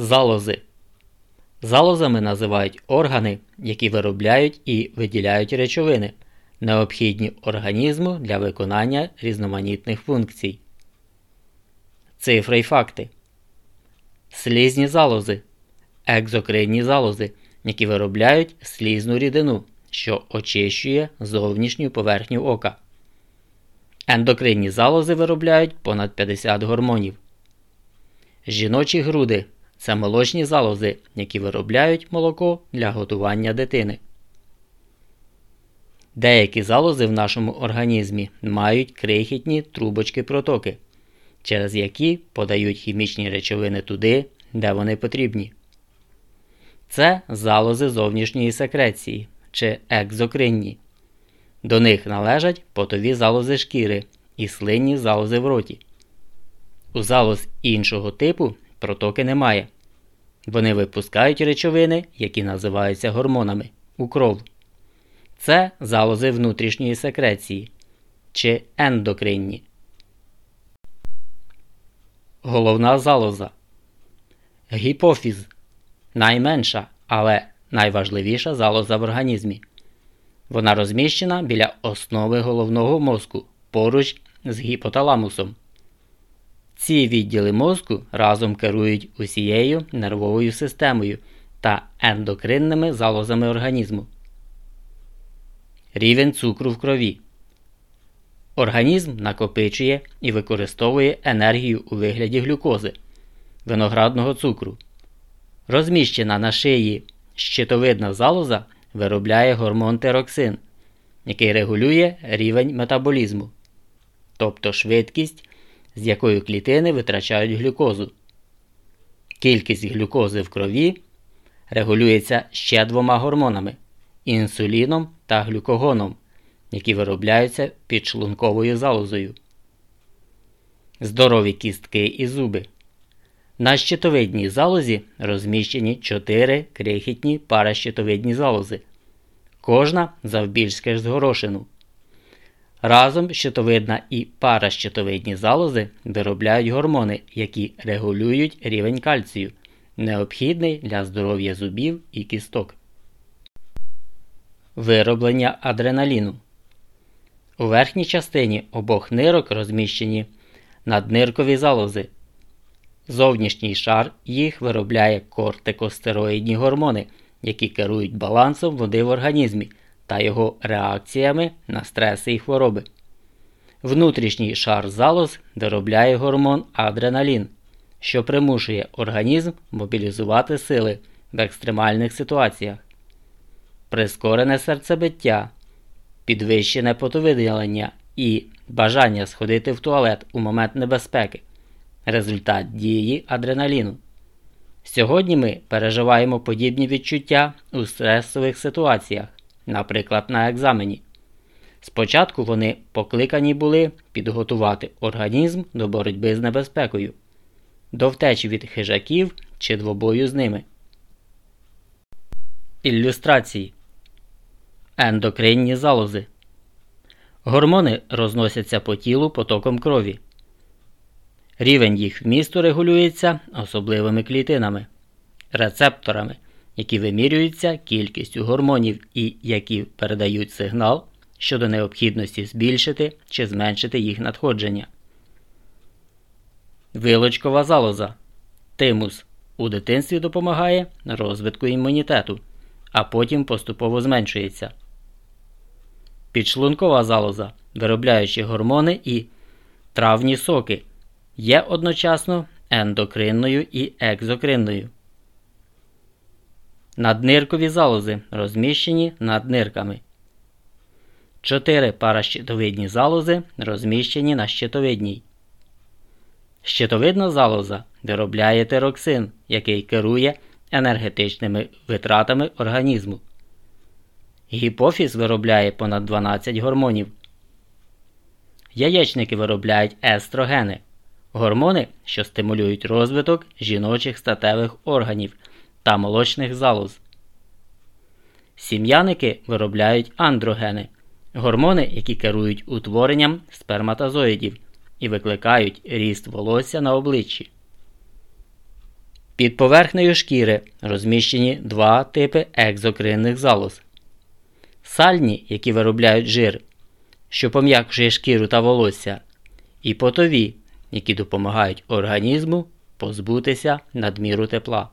Залози. Залозами називають органи, які виробляють і виділяють речовини, необхідні організму для виконання різноманітних функцій. Цифри й факти. Слізні залози. Екзокринні залози, які виробляють слізну рідину, що очищує зовнішню поверхню ока. Ендокринні залози виробляють понад 50 гормонів. Жіночі груди це молочні залози, які виробляють молоко для готування дитини. Деякі залози в нашому організмі мають крихітні трубочки протоки, через які подають хімічні речовини туди, де вони потрібні. Це залози зовнішньої секреції чи екзокринні. До них належать потові залози шкіри і слинні залози в роті. У залоз іншого типу протоки немає. Вони випускають речовини, які називаються гормонами у кров. Це залози внутрішньої секреції чи ендокринні. Головна залоза. Гіпофіз найменша, але найважливіша залоза в організмі. Вона розміщена біля основи головного мозку поруч з гіпоталамусом. Ці відділи мозку разом керують усією нервовою системою та ендокринними залозами організму. Рівень цукру в крові. Організм накопичує і використовує енергію у вигляді глюкози виноградного цукру. Розміщена на шиї щитовидна залоза виробляє гормон тероксин, який регулює рівень метаболізму, тобто швидкість, з якою клітини витрачають глюкозу. Кількість глюкози в крові регулюється ще двома гормонами інсуліном та глюкогоном, які виробляються підшлунковою залозою. Здорові кістки і зуби. На щитовидній залозі розміщені 4 крихітні паращитовидні залози, кожна завбільшки з горошину. Разом щитовидна і паращитовидні залози виробляють гормони, які регулюють рівень кальцію, необхідний для здоров'я зубів і кісток. Вироблення адреналіну. У верхній частині обох нирок розміщені надниркові залози. Зовнішній шар їх виробляє кортикостероїдні гормони, які керують балансом води в організмі та його реакціями на стреси і хвороби. Внутрішній шар залоз виробляє гормон адреналін, що примушує організм мобілізувати сили в екстремальних ситуаціях. Прискорене серцебиття, підвищене потовиділення і бажання сходити в туалет у момент небезпеки результат дії адреналіну. Сьогодні ми переживаємо подібні відчуття у стресових ситуаціях, наприклад, на екзамені. Спочатку вони покликані були підготувати організм до боротьби з небезпекою, до втечі від хижаків чи двобою з ними. Ілюстрації Ендокринні залози. Гормони розносяться по тілу потоком крові. Рівень їх вмісту регулюється особливими клітинами, рецепторами, які вимірюються кількістю гормонів і які передають сигнал щодо необхідності збільшити чи зменшити їх надходження. Вилочкова залоза тимус у дитинстві допомагає розвитку імунітету, а потім поступово зменшується. Підшлункова залоза, виробляючи гормони і травні соки є одночасно ендокринною і екзокринною. Надниркові залози розміщені над нирками. Чотири паращитовидні залози розміщені на щитовидній. Щитовидна залоза виробляє тироксин, який керує енергетичними витратами організму. Гіпофіз виробляє понад 12 гормонів. Яєчники виробляють естрогени гормони, що стимулюють розвиток жіночих статевих органів та молочних залоз. Сім'яники виробляють андрогени гормони, які керують утворенням сперматозоїдів і викликають ріст волосся на обличчі. Під поверхнею шкіри розміщені два типи екзокринних залоз. Сальні, які виробляють жир, що пом'якшує шкіру та волосся, і потові, які допомагають організму позбутися надміру тепла.